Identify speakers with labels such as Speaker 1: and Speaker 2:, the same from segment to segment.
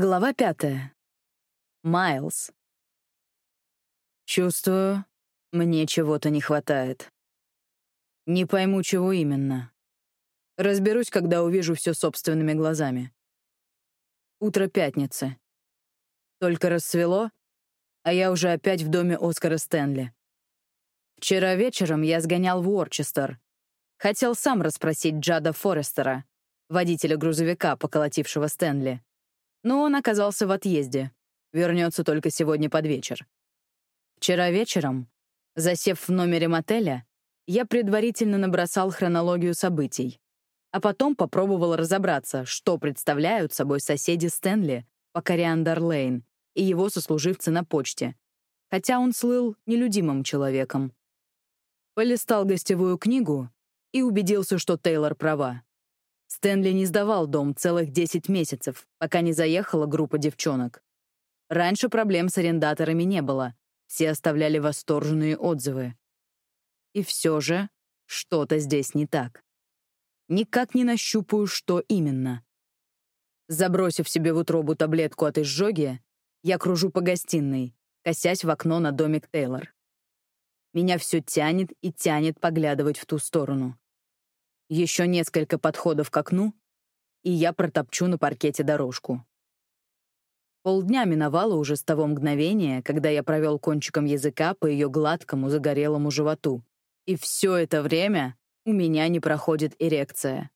Speaker 1: Глава пятая. Майлз. Чувствую, мне чего-то не хватает. Не пойму, чего именно. Разберусь, когда увижу все собственными глазами. Утро пятницы. Только рассвело, а я уже опять в доме Оскара Стэнли. Вчера вечером я сгонял в Уорчестер. Хотел сам расспросить Джада Форестера, водителя грузовика, поколотившего Стэнли но он оказался в отъезде. Вернется только сегодня под вечер. Вчера вечером, засев в номере мотеля, я предварительно набросал хронологию событий, а потом попробовал разобраться, что представляют собой соседи Стэнли по Кориандер-Лейн и его сослуживцы на почте, хотя он слыл нелюдимым человеком. Полистал гостевую книгу и убедился, что Тейлор права. Стэнли не сдавал дом целых 10 месяцев, пока не заехала группа девчонок. Раньше проблем с арендаторами не было, все оставляли восторженные отзывы. И все же что-то здесь не так. Никак не нащупаю, что именно. Забросив себе в утробу таблетку от изжоги, я кружу по гостиной, косясь в окно на домик Тейлор. Меня все тянет и тянет поглядывать в ту сторону. Еще несколько подходов к окну, и я протопчу на паркете дорожку. Полдня миновало уже с того мгновения, когда я провел кончиком языка по ее гладкому загорелому животу. И все это время у меня не проходит эрекция.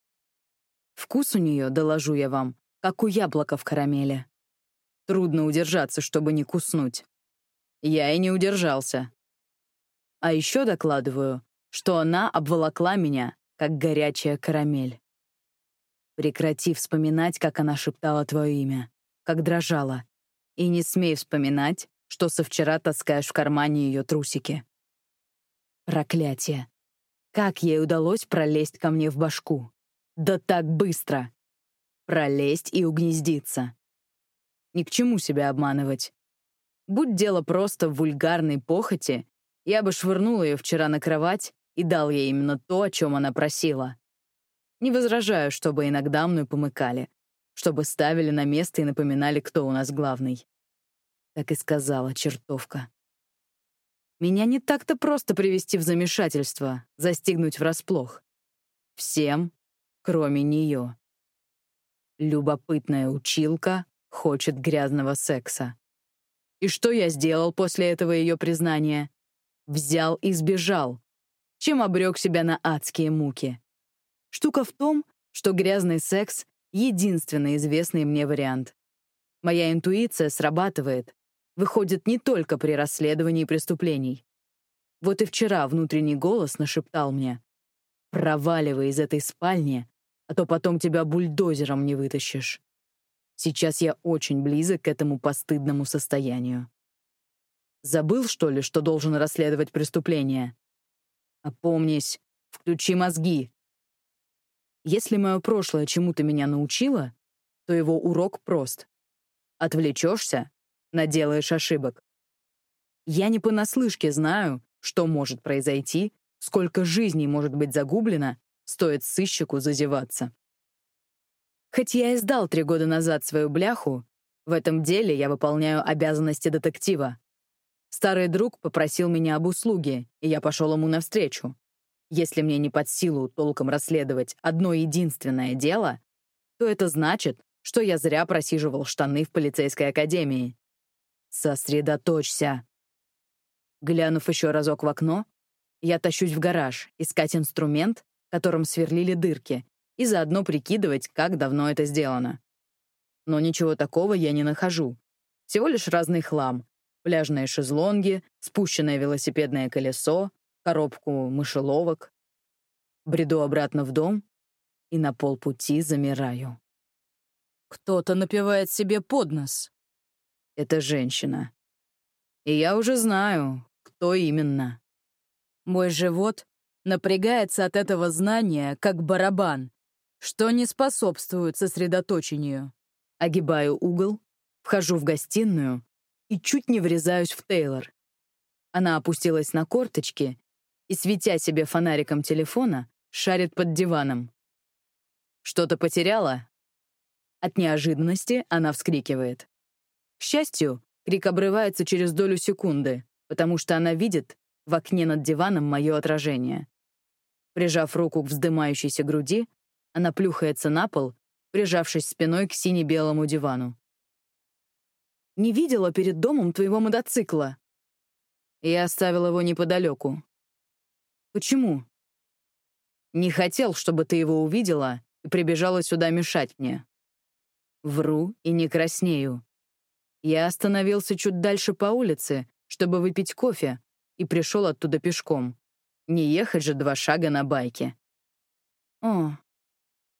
Speaker 1: Вкус у нее, доложу я вам, как у яблока в карамели. Трудно удержаться, чтобы не куснуть. Я и не удержался. А еще докладываю, что она обволокла меня как горячая карамель. Прекрати вспоминать, как она шептала твое имя, как дрожала, и не смей вспоминать, что со вчера таскаешь в кармане ее трусики. Проклятие. Как ей удалось пролезть ко мне в башку? Да так быстро! Пролезть и угнездиться. Ни к чему себя обманывать. Будь дело просто в вульгарной похоти, я бы швырнул ее вчера на кровать и дал ей именно то, о чем она просила. Не возражаю, чтобы иногда мной помыкали, чтобы ставили на место и напоминали, кто у нас главный. Так и сказала чертовка. Меня не так-то просто привести в замешательство, застигнуть врасплох. Всем, кроме нее. Любопытная училка хочет грязного секса. И что я сделал после этого ее признания? Взял и сбежал, чем обрек себя на адские муки. Штука в том, что грязный секс — единственный известный мне вариант. Моя интуиция срабатывает, выходит не только при расследовании преступлений. Вот и вчера внутренний голос нашептал мне «Проваливай из этой спальни, а то потом тебя бульдозером не вытащишь». Сейчас я очень близок к этому постыдному состоянию. Забыл, что ли, что должен расследовать преступление? Опомнись, включи мозги. Если мое прошлое чему-то меня научило, то его урок прост. Отвлечешься — наделаешь ошибок. Я не понаслышке знаю, что может произойти, сколько жизней может быть загублено, стоит сыщику зазеваться. Хоть я и сдал три года назад свою бляху, в этом деле я выполняю обязанности детектива. Старый друг попросил меня об услуге, и я пошел ему навстречу. Если мне не под силу толком расследовать одно единственное дело, то это значит, что я зря просиживал штаны в полицейской академии. Сосредоточься. Глянув еще разок в окно, я тащусь в гараж искать инструмент, которым сверлили дырки, и заодно прикидывать, как давно это сделано. Но ничего такого я не нахожу. Всего лишь разный хлам, пляжные шезлонги, спущенное велосипедное колесо, коробку мышеловок. Бреду обратно в дом и на полпути замираю. Кто-то напевает себе под нос. Это женщина. И я уже знаю, кто именно. Мой живот напрягается от этого знания, как барабан, что не способствует сосредоточению. Огибаю угол, вхожу в гостиную и чуть не врезаюсь в Тейлор. Она опустилась на корточки и, светя себе фонариком телефона, шарит под диваном. «Что-то потеряла?» От неожиданности она вскрикивает. К счастью, крик обрывается через долю секунды, потому что она видит в окне над диваном мое отражение. Прижав руку к вздымающейся груди, она плюхается на пол, прижавшись спиной к сине-белому дивану. «Не видела перед домом твоего мотоцикла». Я оставил его неподалеку. «Почему?» «Не хотел, чтобы ты его увидела и прибежала сюда мешать мне». Вру и не краснею. Я остановился чуть дальше по улице, чтобы выпить кофе, и пришел оттуда пешком. Не ехать же два шага на байке. О,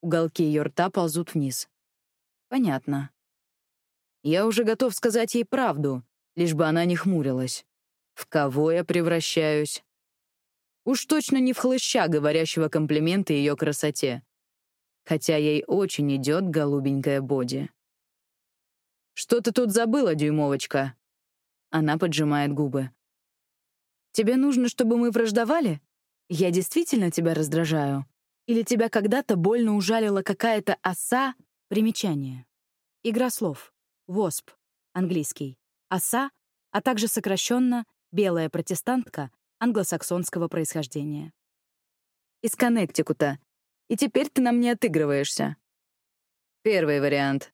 Speaker 1: уголки ее рта ползут вниз. Понятно. Я уже готов сказать ей правду, лишь бы она не хмурилась. В кого я превращаюсь? Уж точно не в хлыща, говорящего комплименты ее красоте хотя ей очень идет голубенькая боди. «Что ты тут забыла, дюймовочка?» Она поджимает губы. «Тебе нужно, чтобы мы враждовали? Я действительно тебя раздражаю? Или тебя когда-то больно ужалила какая-то оса?» Примечание. Игра слов. ВОСП. Английский. Оса, а также сокращенно «белая протестантка» англосаксонского происхождения. Из Коннектикута, и теперь ты на мне отыгрываешься. Первый вариант.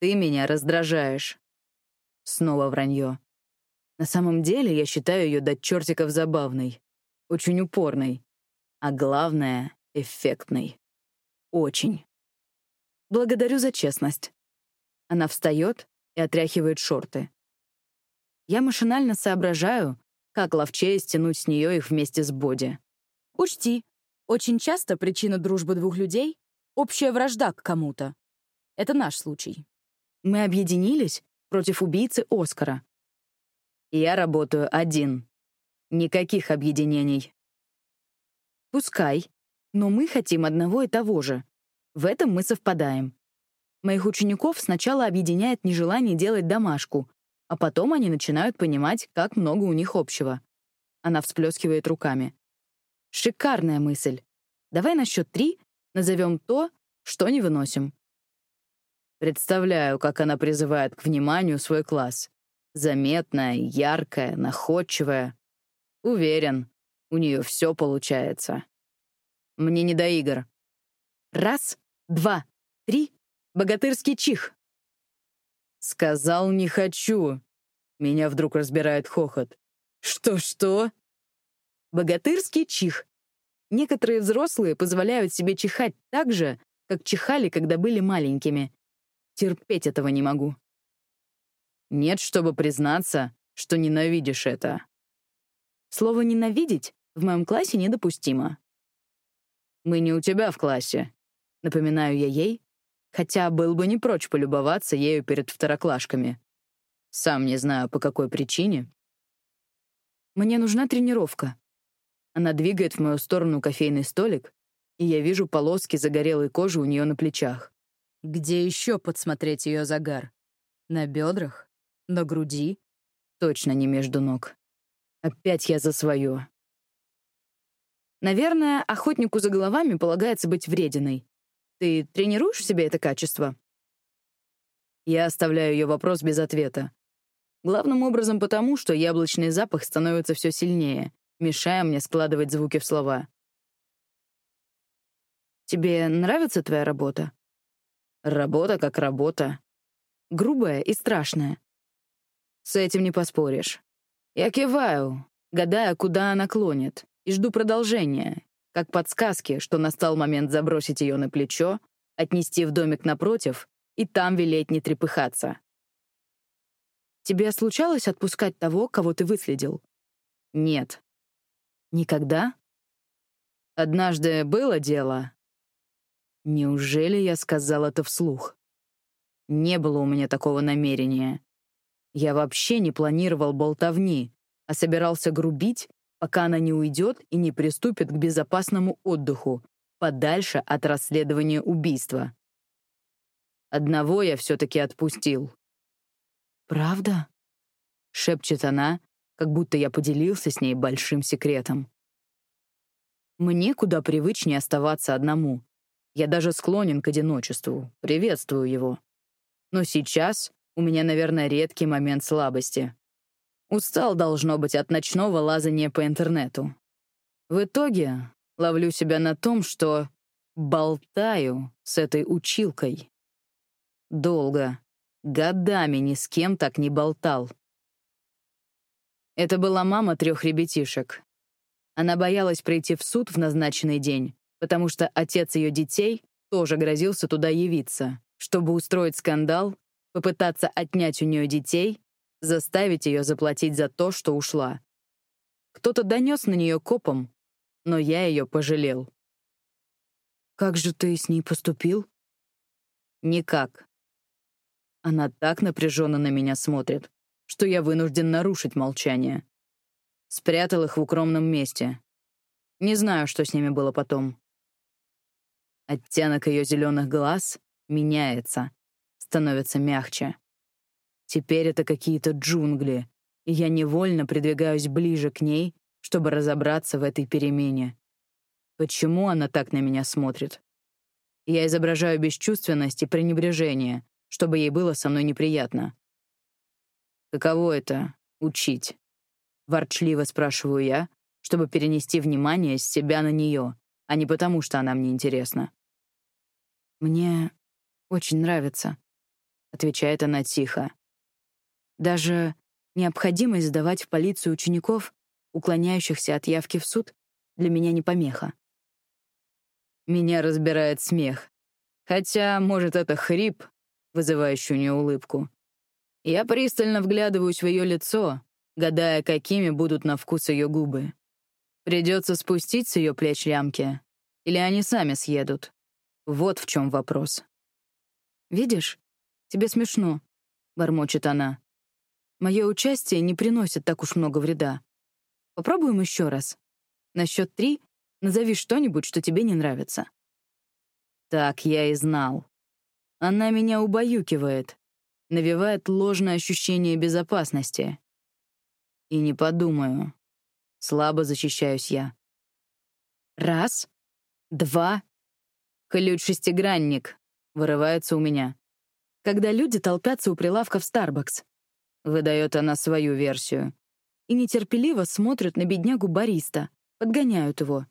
Speaker 1: Ты меня раздражаешь. Снова вранье. На самом деле я считаю ее до чертиков забавной, очень упорной, а главное — эффектной. Очень. Благодарю за честность. Она встает и отряхивает шорты. Я машинально соображаю, как ловчее стянуть с нее их вместе с боди. Учти, очень часто причина дружбы двух людей — общая вражда к кому-то. Это наш случай. Мы объединились против убийцы Оскара. Я работаю один. Никаких объединений. Пускай, но мы хотим одного и того же. В этом мы совпадаем. Моих учеников сначала объединяет нежелание делать домашку, а потом они начинают понимать, как много у них общего. Она всплескивает руками. Шикарная мысль. Давай на счет три назовем то, что не выносим. Представляю, как она призывает к вниманию свой класс. Заметная, яркая, находчивая. Уверен, у нее все получается. Мне не до игр. Раз, два, три. Богатырский чих. Сказал, не хочу. Меня вдруг разбирает хохот. Что-что? Богатырский чих. Некоторые взрослые позволяют себе чихать так же, как чихали, когда были маленькими. Терпеть этого не могу. Нет, чтобы признаться, что ненавидишь это. Слово «ненавидеть» в моем классе недопустимо. Мы не у тебя в классе, напоминаю я ей, хотя был бы не прочь полюбоваться ею перед второклашками. Сам не знаю, по какой причине. Мне нужна тренировка. Она двигает в мою сторону кофейный столик, и я вижу полоски загорелой кожи у нее на плечах. Где еще подсмотреть ее загар? На бедрах? На груди? Точно не между ног. Опять я за свое. Наверное, охотнику за головами полагается быть врединой. Ты тренируешь в себе это качество? Я оставляю ее вопрос без ответа. Главным образом потому, что яблочный запах становится все сильнее, мешая мне складывать звуки в слова. «Тебе нравится твоя работа?» «Работа как работа. Грубая и страшная. С этим не поспоришь. Я киваю, гадая, куда она клонит, и жду продолжения, как подсказки, что настал момент забросить ее на плечо, отнести в домик напротив и там велеть не трепыхаться. «Тебе случалось отпускать того, кого ты выследил?» «Нет. Никогда? Однажды было дело. Неужели я сказал это вслух? Не было у меня такого намерения. Я вообще не планировал болтовни, а собирался грубить, пока она не уйдет и не приступит к безопасному отдыху, подальше от расследования убийства. Одного я все-таки отпустил. «Правда?» — шепчет она, как будто я поделился с ней большим секретом. Мне куда привычнее оставаться одному. Я даже склонен к одиночеству, приветствую его. Но сейчас у меня, наверное, редкий момент слабости. Устал, должно быть, от ночного лазания по интернету. В итоге ловлю себя на том, что болтаю с этой училкой. Долго, годами ни с кем так не болтал. Это была мама трех ребятишек. Она боялась прийти в суд в назначенный день, потому что отец ее детей тоже грозился туда явиться, чтобы устроить скандал, попытаться отнять у нее детей, заставить ее заплатить за то, что ушла. Кто-то донес на нее копом, но я ее пожалел.
Speaker 2: «Как же ты с ней поступил?»
Speaker 1: «Никак. Она так напряженно на меня смотрит, что я вынужден нарушить молчание. Спрятал их в укромном месте. Не знаю, что с ними было потом. Оттенок ее зеленых глаз меняется, становится мягче. Теперь это какие-то джунгли, и я невольно придвигаюсь ближе к ней, чтобы разобраться в этой перемене. Почему она так на меня смотрит? Я изображаю бесчувственность и пренебрежение, чтобы ей было со мной неприятно. Каково это — учить? Ворчливо спрашиваю я, чтобы перенести внимание с себя на нее, а не потому, что она мне интересна.
Speaker 2: «Мне очень нравится», — отвечает она тихо. «Даже необходимость сдавать в полицию учеников, уклоняющихся от явки в суд, для меня не помеха.
Speaker 1: Меня разбирает смех. Хотя, может, это хрип, вызывающий у нее улыбку. Я пристально вглядываюсь в ее лицо, гадая, какими будут на вкус ее губы. Придется спустить с ее плеч лямки, или они сами съедут. Вот в чем вопрос.
Speaker 2: «Видишь, тебе смешно», — бормочет она. «Мое участие не приносит так уж много вреда. Попробуем еще раз. На счет три назови что-нибудь, что тебе не нравится».
Speaker 1: Так я и знал. Она меня убаюкивает, навевает ложное ощущение безопасности. И не подумаю. Слабо защищаюсь я.
Speaker 2: Раз, два.
Speaker 1: Ключ-шестигранник вырывается у меня.
Speaker 2: Когда люди толпятся у прилавка в Starbucks.
Speaker 1: Выдает она свою версию.
Speaker 2: И нетерпеливо смотрят на беднягу бариста, подгоняют его.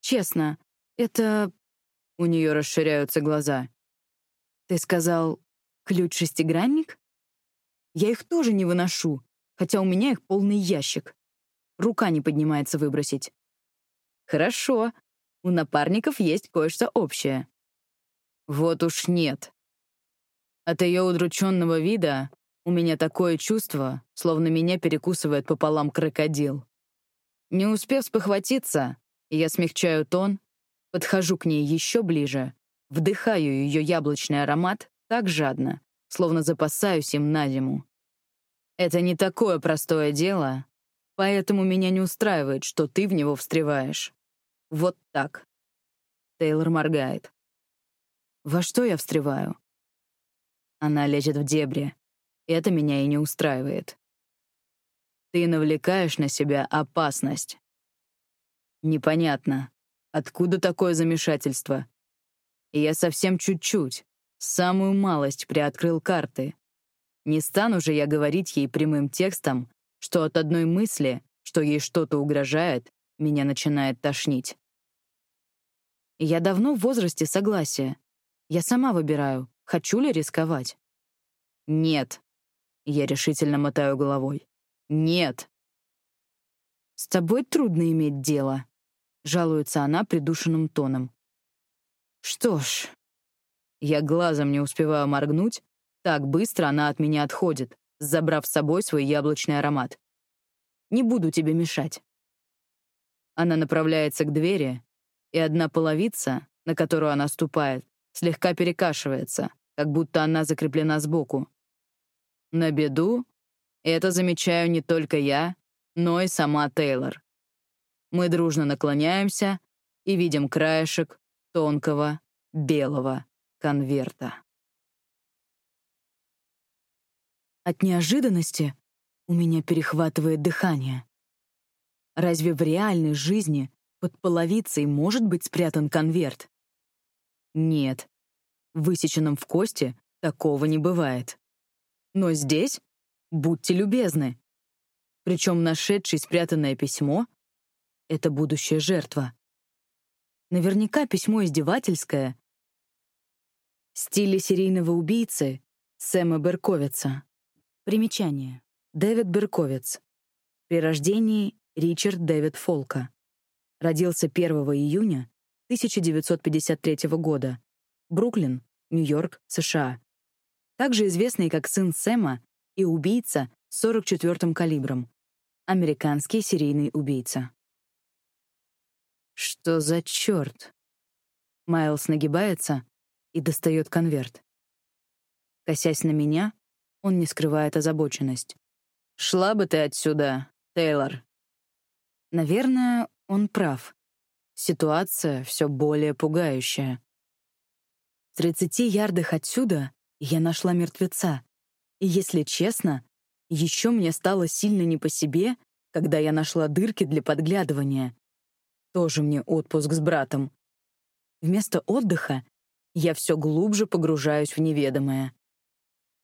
Speaker 2: Честно, это...
Speaker 1: У нее расширяются глаза.
Speaker 2: Ты сказал, ключ-шестигранник? Я их тоже не выношу, хотя у меня их полный ящик. Рука не поднимается выбросить.
Speaker 1: Хорошо, у напарников есть кое-что общее. Вот уж нет. От ее удрученного вида у меня такое чувство, словно меня перекусывает пополам крокодил. Не успев спохватиться, я смягчаю тон, подхожу к ней еще ближе, вдыхаю ее яблочный аромат так жадно, словно запасаюсь им на зиму. Это не такое простое дело, поэтому меня не устраивает, что ты в него встреваешь. Вот так. Тейлор моргает. Во что я встреваю? Она лезет в дебри. Это меня и не устраивает. Ты навлекаешь на себя опасность. Непонятно, откуда такое замешательство. Я совсем чуть-чуть, самую малость приоткрыл карты. Не стану же я говорить ей прямым текстом, что от одной мысли, что ей что-то угрожает, меня начинает тошнить.
Speaker 2: Я давно в возрасте согласия. Я сама выбираю, хочу ли рисковать.
Speaker 1: Нет. Я решительно мотаю головой. Нет.
Speaker 2: С тобой трудно иметь дело, жалуется она придушенным тоном. Что ж,
Speaker 1: я глазом не успеваю моргнуть, так быстро она от меня отходит, забрав с собой свой яблочный аромат. Не буду тебе мешать. Она направляется к двери, и одна половица, на которую она ступает, слегка перекашивается, как будто она закреплена сбоку. На беду это замечаю не только я, но и сама Тейлор. Мы дружно наклоняемся и видим краешек тонкого белого конверта.
Speaker 2: От неожиданности у меня перехватывает дыхание. Разве в реальной жизни под половицей может быть спрятан конверт?
Speaker 1: Нет, высеченном в кости такого не бывает. Но здесь будьте любезны. Причем нашедший спрятанное письмо — это будущая жертва. Наверняка письмо издевательское. В стиле серийного убийцы Сэма Берковица. Примечание. Дэвид Берковиц. При рождении Ричард Дэвид Фолка. Родился 1 июня 1953 года. Бруклин, Нью-Йорк, США. Также известный как сын Сэма и убийца с 44-м калибром. Американский серийный убийца. Что за черт? Майлз нагибается и достает конверт. Косясь на меня, он не скрывает озабоченность. «Шла бы ты отсюда, Тейлор». Наверное, он прав. Ситуация все более пугающая. В 30 ярдах отсюда я нашла мертвеца. И, если честно, еще мне стало сильно не по себе, когда я нашла дырки для подглядывания. Тоже мне отпуск с братом. Вместо отдыха я все глубже погружаюсь в неведомое.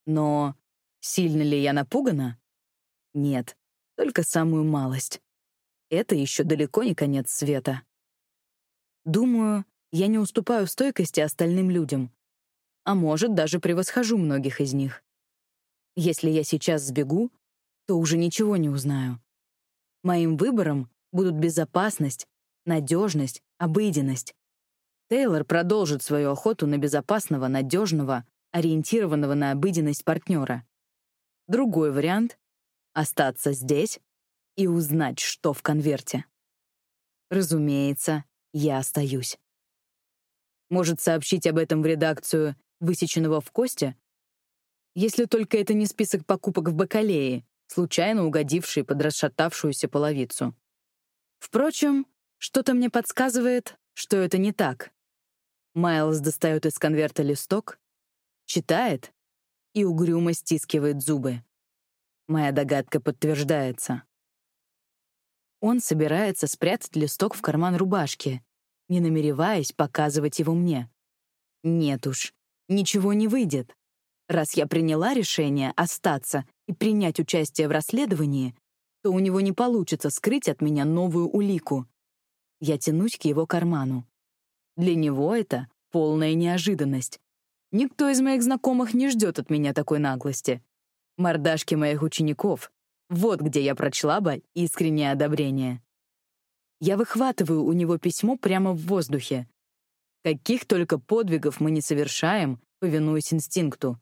Speaker 1: Но сильно ли я напугана? Нет, только самую малость. Это еще далеко не конец света. Думаю, я не уступаю стойкости остальным людям. А может, даже превосхожу многих из них. Если я сейчас сбегу, то уже ничего не узнаю. Моим выбором будут безопасность, надежность, обыденность. Тейлор продолжит свою охоту на безопасного, надежного, ориентированного на обыденность партнера. Другой вариант — остаться здесь и узнать, что в конверте. Разумеется, я остаюсь. Может сообщить об этом в редакцию «Высеченного в кости»? Если только это не список покупок в Бакалее, случайно угодивший под расшатавшуюся половицу. Впрочем, что-то мне подсказывает, что это не так. Майлз достает из конверта листок читает и угрюмо стискивает зубы. Моя догадка подтверждается. Он собирается спрятать листок в карман рубашки, не намереваясь показывать его мне. Нет уж, ничего не выйдет. Раз я приняла решение остаться и принять участие в расследовании, то у него не получится скрыть от меня новую улику. Я тянусь к его карману. Для него это полная неожиданность. Никто из моих знакомых не ждет от меня такой наглости. Мордашки моих учеников — вот где я прочла бы искреннее одобрение. Я выхватываю у него письмо прямо в воздухе. Каких только подвигов мы не совершаем, повинуясь инстинкту.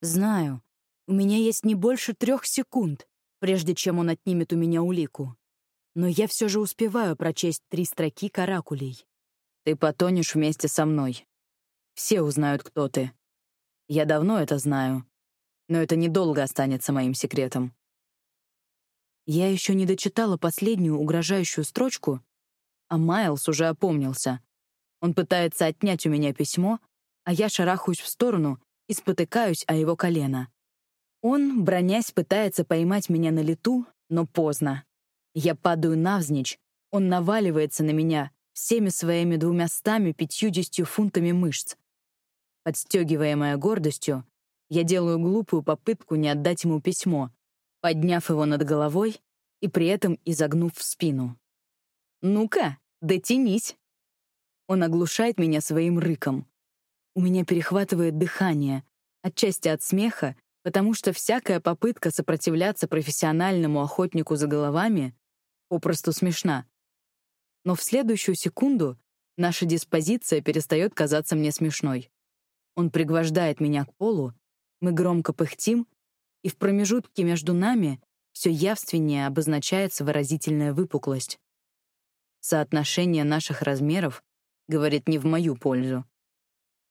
Speaker 1: Знаю, у меня есть не больше трех секунд, прежде чем он отнимет у меня улику. Но я все же успеваю прочесть три строки каракулей. Ты потонешь вместе со мной. Все узнают, кто ты. Я давно это знаю, но это недолго останется моим секретом. Я еще не дочитала последнюю угрожающую строчку, а Майлз уже опомнился. Он пытается отнять у меня письмо, а я шарахаюсь в сторону и спотыкаюсь о его колено. Он, бронясь, пытается поймать меня на лету, но поздно. Я падаю навзничь, он наваливается на меня всеми своими двумястами пятьюдесятью фунтами мышц. Подстегиваемая гордостью, я делаю глупую попытку не отдать ему письмо, подняв его над головой и при этом изогнув в спину. «Ну-ка, дотянись!» Он оглушает меня своим рыком. У меня перехватывает дыхание, отчасти от смеха, потому что всякая попытка сопротивляться профессиональному охотнику за головами попросту смешна. Но в следующую секунду наша диспозиция перестает казаться мне смешной. Он пригвождает меня к полу, мы громко пыхтим, и в промежутке между нами все явственнее обозначается выразительная выпуклость. Соотношение наших размеров говорит не в мою пользу.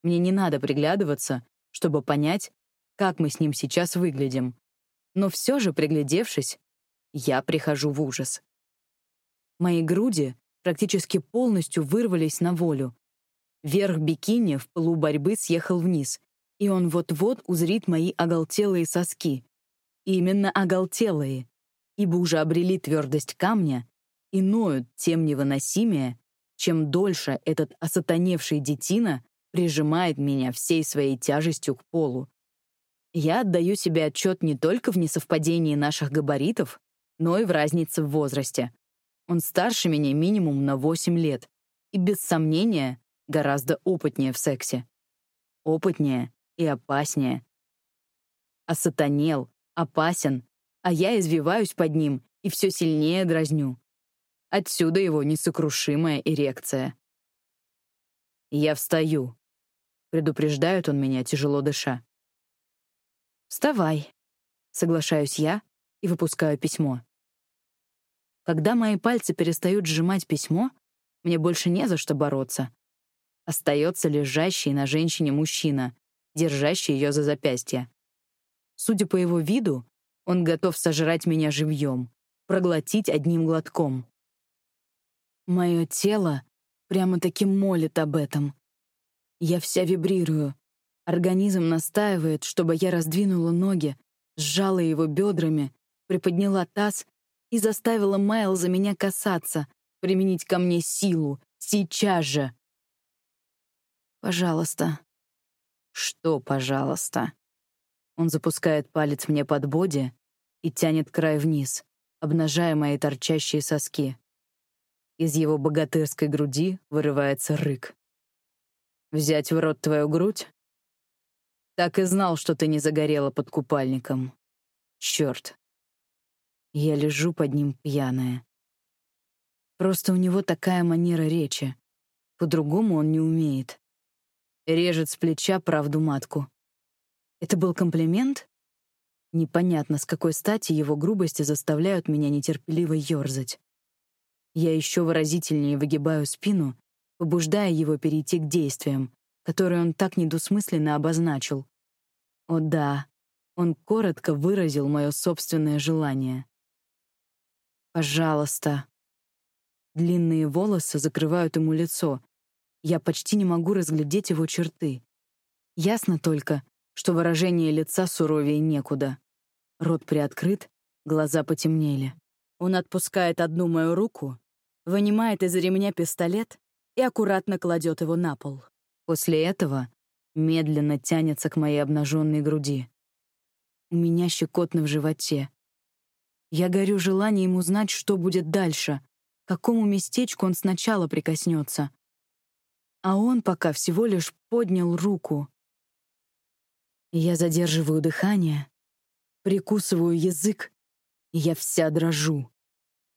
Speaker 1: Мне не надо приглядываться, чтобы понять, как мы с ним сейчас выглядим. Но все же, приглядевшись, я прихожу в ужас. Мои груди практически полностью вырвались на волю, Верх бикини в полу борьбы съехал вниз, и он вот-вот узрит мои оголтелые соски. Именно оголтелые, ибо уже обрели твердость камня и ноют тем невыносимее, чем дольше этот осатаневший детина прижимает меня всей своей тяжестью к полу. Я отдаю себе отчет не только в несовпадении наших габаритов, но и в разнице в возрасте. Он старше меня минимум на 8 лет и, без сомнения, гораздо опытнее в сексе. Опытнее и опаснее. Осатанел, опасен, а я извиваюсь под ним и все сильнее дразню. Отсюда его несокрушимая эрекция. Я встаю. Предупреждает он меня, тяжело дыша. «Вставай», — соглашаюсь я и выпускаю письмо. Когда мои пальцы перестают сжимать письмо, мне больше не за что бороться. Остается лежащий на женщине мужчина, держащий ее за запястье. Судя по его виду, он готов сожрать меня живьем, проглотить одним глотком. Мое тело прямо-таки молит об этом. Я вся вибрирую. Организм настаивает, чтобы я раздвинула ноги, сжала его бедрами, приподняла таз и заставила Майл за меня касаться, применить ко мне силу, сейчас же. «Пожалуйста». «Что, пожалуйста?» Он запускает палец мне под боди и тянет край вниз, обнажая мои торчащие соски. Из его богатырской груди вырывается рык. «Взять в рот твою грудь?» «Так и знал, что ты не загорела под купальником. Черт, я лежу под ним пьяная. Просто у него такая манера речи. По-другому он не умеет. Режет с плеча правду матку. Это был комплимент? Непонятно, с какой стати его грубости заставляют меня нетерпеливо ёрзать. Я еще выразительнее выгибаю спину, побуждая его перейти к действиям, которые он так недвусмысленно обозначил. О да, он коротко выразил мое собственное желание. Пожалуйста. Длинные волосы закрывают ему лицо. Я почти не могу разглядеть его черты. Ясно только, что выражение лица суровее некуда. Рот приоткрыт, глаза потемнели. Он отпускает одну мою руку, вынимает из ремня пистолет и аккуратно кладет его на пол. После этого медленно тянется к моей обнаженной груди. У меня щекотно в животе. Я горю желанием узнать, что будет дальше, к какому местечку он сначала прикоснется. А он пока всего лишь поднял руку. Я задерживаю дыхание, прикусываю язык, и я вся дрожу.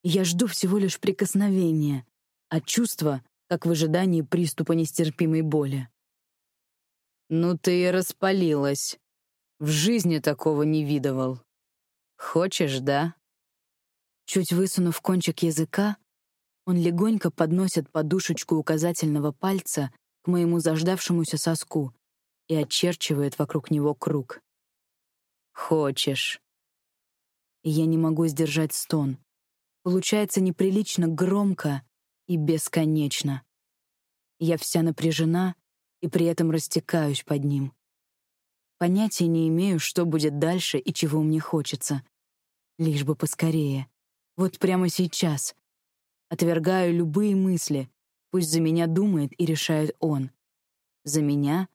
Speaker 1: Я жду всего лишь прикосновения, а чувство, как в ожидании приступа нестерпимой боли. «Ну ты и распалилась. В жизни такого не видывал. Хочешь, да?» Чуть высунув кончик языка, он легонько подносит подушечку указательного пальца к моему заждавшемуся соску и очерчивает вокруг него круг. «Хочешь». И я не могу сдержать стон. Получается неприлично громко и бесконечно. Я вся напряжена и при этом растекаюсь под ним. Понятия не имею, что будет дальше и чего мне хочется. Лишь бы поскорее. Вот прямо сейчас. Отвергаю любые мысли. Пусть за меня думает и решает он. За меня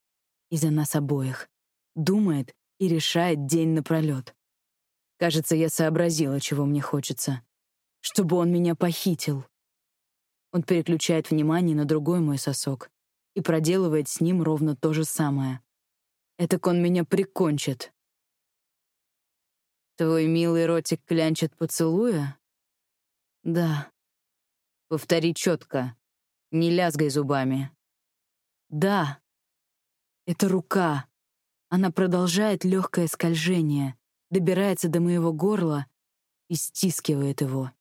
Speaker 1: и за нас обоих. Думает и решает день напролет. Кажется, я сообразила, чего мне хочется. Чтобы он меня похитил. Он переключает внимание на другой мой сосок и проделывает с ним ровно то же самое. Этак он меня прикончит. Твой милый ротик клянчит поцелуя? Да. Повтори четко. Не лязгай зубами. Да. Это рука. Она продолжает легкое скольжение, добирается до моего горла и стискивает его.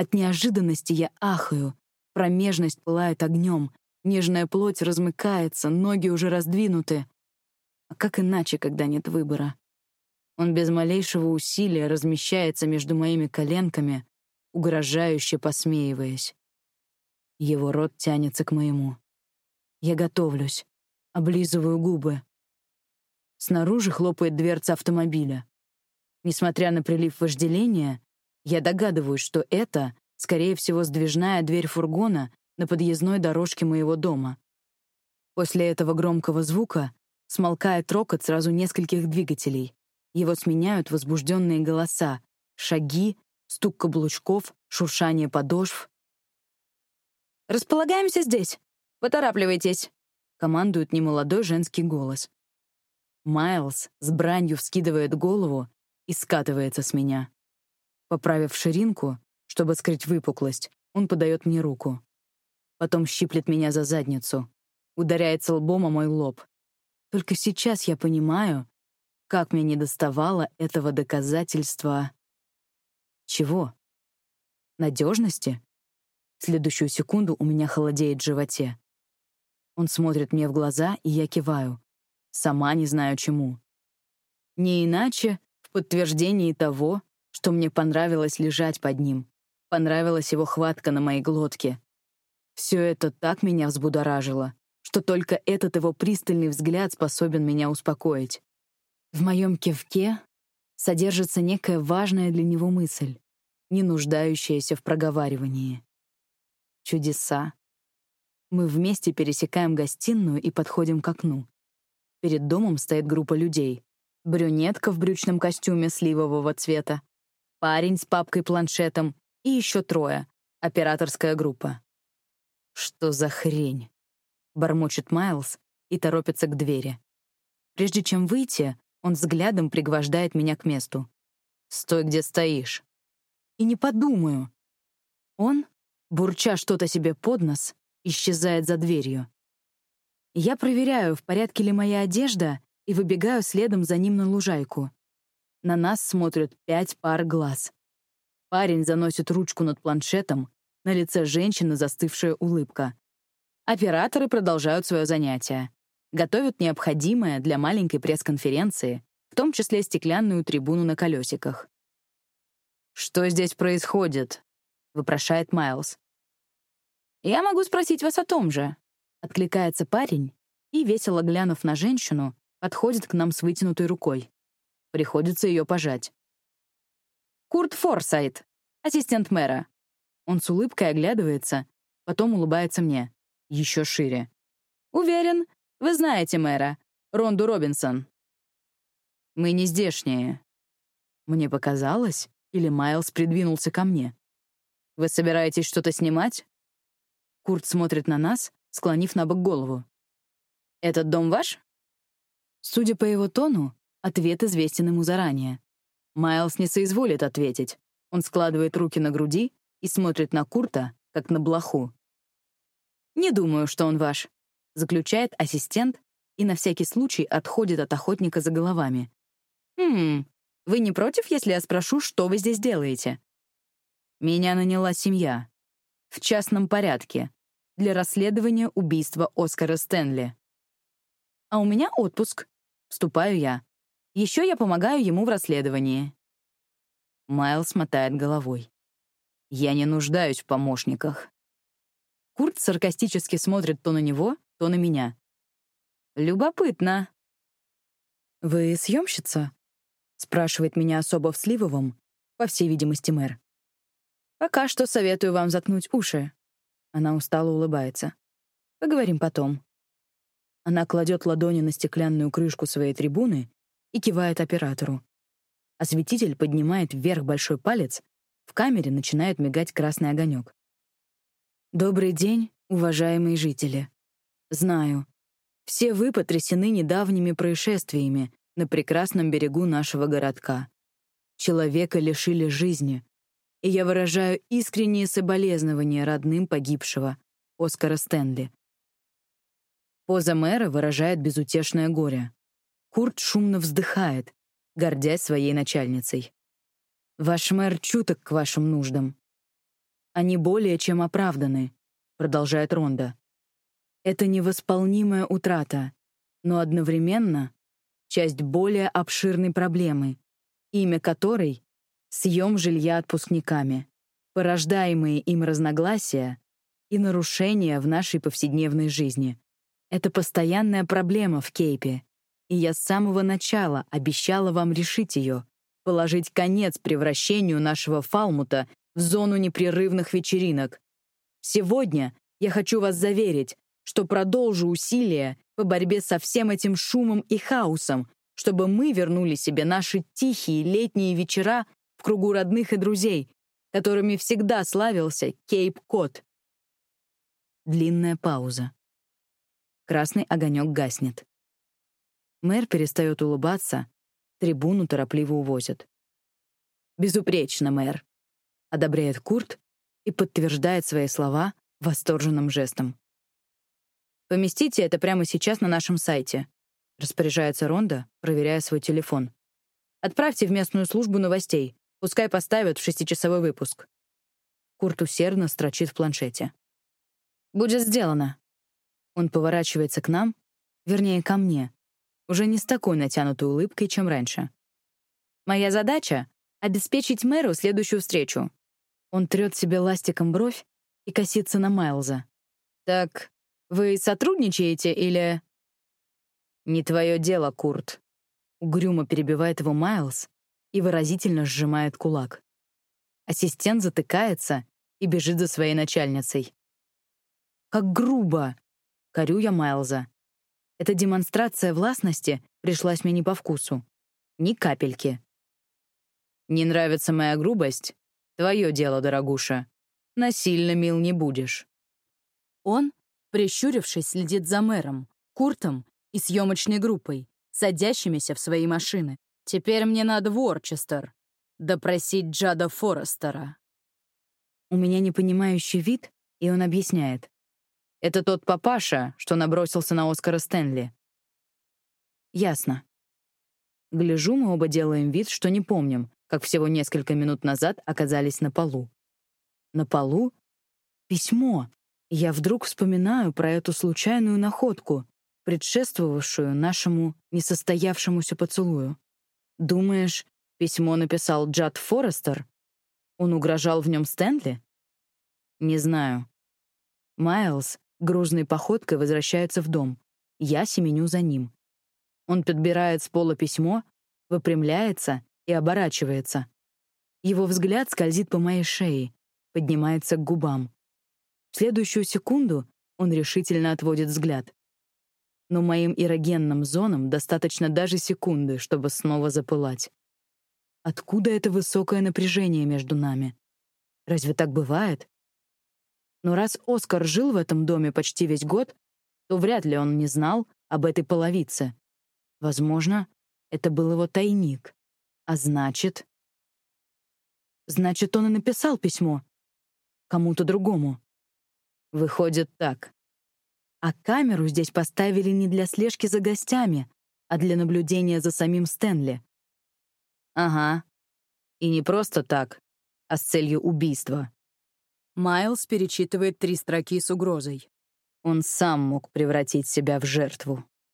Speaker 1: От неожиданности я ахаю, промежность пылает огнем, нежная плоть размыкается, ноги уже раздвинуты. А как иначе, когда нет выбора? Он без малейшего усилия размещается между моими коленками, угрожающе посмеиваясь. Его рот тянется к моему. Я готовлюсь, облизываю губы. Снаружи хлопает дверца автомобиля. Несмотря на прилив вожделения, я догадываюсь, что это, скорее всего, сдвижная дверь фургона на подъездной дорожке моего дома.
Speaker 2: После этого громкого звука смолкает рокот сразу нескольких двигателей. Его сменяют возбужденные голоса, шаги, стук каблучков, шуршание подошв.
Speaker 1: «Располагаемся здесь. Поторапливайтесь», —
Speaker 2: командует немолодой женский голос. Майлз с бранью вскидывает голову и скатывается с меня. Поправив ширинку, чтобы скрыть выпуклость, он подает мне руку. Потом щиплет меня за задницу, ударяется лбом о мой лоб. Только сейчас я понимаю, как мне недоставало этого доказательства... Чего? Надежности? В следующую секунду у меня холодеет в животе. Он смотрит мне в глаза, и я киваю. Сама не знаю чему. Не иначе в подтверждении того, что мне понравилось лежать под ним. Понравилась его хватка на моей глотке. Все это так меня взбудоражило, что только этот его пристальный взгляд способен меня успокоить. В моем кивке содержится некая важная для него мысль, не нуждающаяся в проговаривании. Чудеса. Мы вместе пересекаем гостиную и подходим к окну. Перед домом стоит группа людей. Брюнетка в брючном костюме сливового цвета, парень с папкой-планшетом и еще трое. Операторская группа. «Что за хрень?» — бормочет Майлз и торопится к двери. Прежде чем выйти, он взглядом пригвождает меня к месту. «Стой, где стоишь». И не подумаю. Он, бурча что-то себе под нос, исчезает за дверью. Я проверяю, в порядке ли моя одежда, и выбегаю следом за ним на лужайку. На нас смотрят пять пар глаз. Парень заносит ручку над планшетом, на лице женщины застывшая улыбка. Операторы продолжают свое занятие. Готовят необходимое для маленькой пресс-конференции, в том числе стеклянную трибуну на колесиках. «Что здесь происходит?» — вопрошает Майлз. «Я могу спросить вас о том же», — откликается парень и, весело глянув на женщину, подходит к нам с вытянутой рукой. Приходится ее пожать. «Курт Форсайт, ассистент мэра». Он с улыбкой оглядывается, потом улыбается мне. Еще шире. «Уверен, вы знаете мэра, Ронду Робинсон». «Мы не здешние». Мне показалось, или Майлз придвинулся ко мне. «Вы собираетесь что-то снимать?» Курт смотрит на нас, склонив на бок голову. «Этот дом ваш?» Судя по его тону, ответ известен ему заранее. Майлз не соизволит ответить. Он складывает руки на груди и смотрит на Курта, как на блоху. «Не думаю, что он ваш», — заключает ассистент и на всякий случай отходит от охотника за головами. «Хм, вы не против, если я спрошу, что вы здесь делаете?» «Меня наняла семья. В частном порядке для расследования убийства Оскара Стэнли. А у меня отпуск. Вступаю я. Еще я помогаю ему в расследовании. Майлз мотает головой. Я не нуждаюсь в помощниках. Курт саркастически смотрит то на него, то на меня. Любопытно. «Вы съемщица?» — спрашивает меня особо в Сливовом, по всей видимости, мэр. «Пока что советую вам заткнуть уши. Она устало улыбается. Поговорим потом. Она кладет ладони на стеклянную крышку своей трибуны и кивает оператору. Осветитель поднимает вверх большой палец, в камере начинает мигать красный огонек. Добрый день, уважаемые жители. Знаю, все вы потрясены недавними происшествиями на прекрасном берегу нашего городка. Человека лишили жизни, и я выражаю искренние соболезнования родным погибшего, Оскара Стэнли. Поза мэра выражает безутешное горе. Курт шумно вздыхает, гордясь своей начальницей. «Ваш мэр чуток к вашим нуждам. Они более чем оправданы», — продолжает Ронда. «Это невосполнимая утрата, но одновременно часть более обширной проблемы, имя которой съем жилья отпускниками, порождаемые им разногласия и нарушения в нашей повседневной жизни. Это постоянная проблема в Кейпе, и я с самого начала обещала вам решить ее, положить конец превращению нашего Фалмута в зону непрерывных вечеринок. Сегодня я хочу вас заверить,
Speaker 1: что продолжу усилия по борьбе со всем этим шумом и хаосом, чтобы мы вернули себе наши тихие летние вечера в кругу родных и друзей, которыми всегда славился Кейп-Кот. Длинная пауза. Красный огонек гаснет. Мэр перестает улыбаться, трибуну торопливо увозят. «Безупречно, мэр», — одобряет Курт и подтверждает свои слова восторженным жестом. «Поместите это прямо сейчас на нашем сайте», — распоряжается Ронда, проверяя свой телефон. «Отправьте в местную службу новостей. Пускай поставят в шестичасовой выпуск». Курт усердно строчит в планшете. «Будет сделано». Он поворачивается к нам, вернее, ко мне, уже не с такой натянутой улыбкой, чем раньше. «Моя задача — обеспечить мэру следующую встречу». Он трет себе ластиком бровь и косится на Майлза. «Так вы сотрудничаете или...» «Не твое дело, Курт», — угрюмо перебивает его Майлз, и выразительно сжимает кулак. Ассистент затыкается и бежит за своей начальницей. «Как грубо!» — корю я Майлза. Эта демонстрация властности пришлась мне не по вкусу. Ни капельки. «Не нравится моя грубость? Твое дело, дорогуша. Насильно мил не будешь». Он, прищурившись, следит за мэром, Куртом и съемочной группой, садящимися в свои машины. Теперь мне надо в Уорчестер. Допросить Джада Форестера. У меня непонимающий вид, и он объясняет. Это тот папаша, что набросился на Оскара Стэнли. Ясно. Гляжу, мы оба делаем вид, что не помним, как всего несколько минут назад оказались на полу. На полу? Письмо. Я вдруг вспоминаю про эту случайную находку, предшествовавшую нашему несостоявшемуся поцелую. Думаешь, письмо написал Джад Форестер? Он угрожал в нем Стэнли? Не знаю. Майлз грузной походкой возвращается в дом. Я семеню за ним. Он подбирает с пола письмо, выпрямляется и оборачивается. Его взгляд скользит по моей шее, поднимается к губам. В следующую секунду он решительно отводит взгляд но моим эрогенным зонам достаточно даже секунды, чтобы снова запылать. Откуда это высокое напряжение между нами? Разве так бывает? Но раз Оскар жил в этом доме почти весь год, то вряд ли он не знал об этой половице. Возможно, это был его тайник. А значит... Значит, он и написал письмо. Кому-то другому. Выходит так. А камеру здесь поставили не для слежки за гостями, а для наблюдения за самим Стэнли. Ага. И не просто так, а с целью убийства. Майлз перечитывает три строки с угрозой. Он сам мог превратить себя в жертву.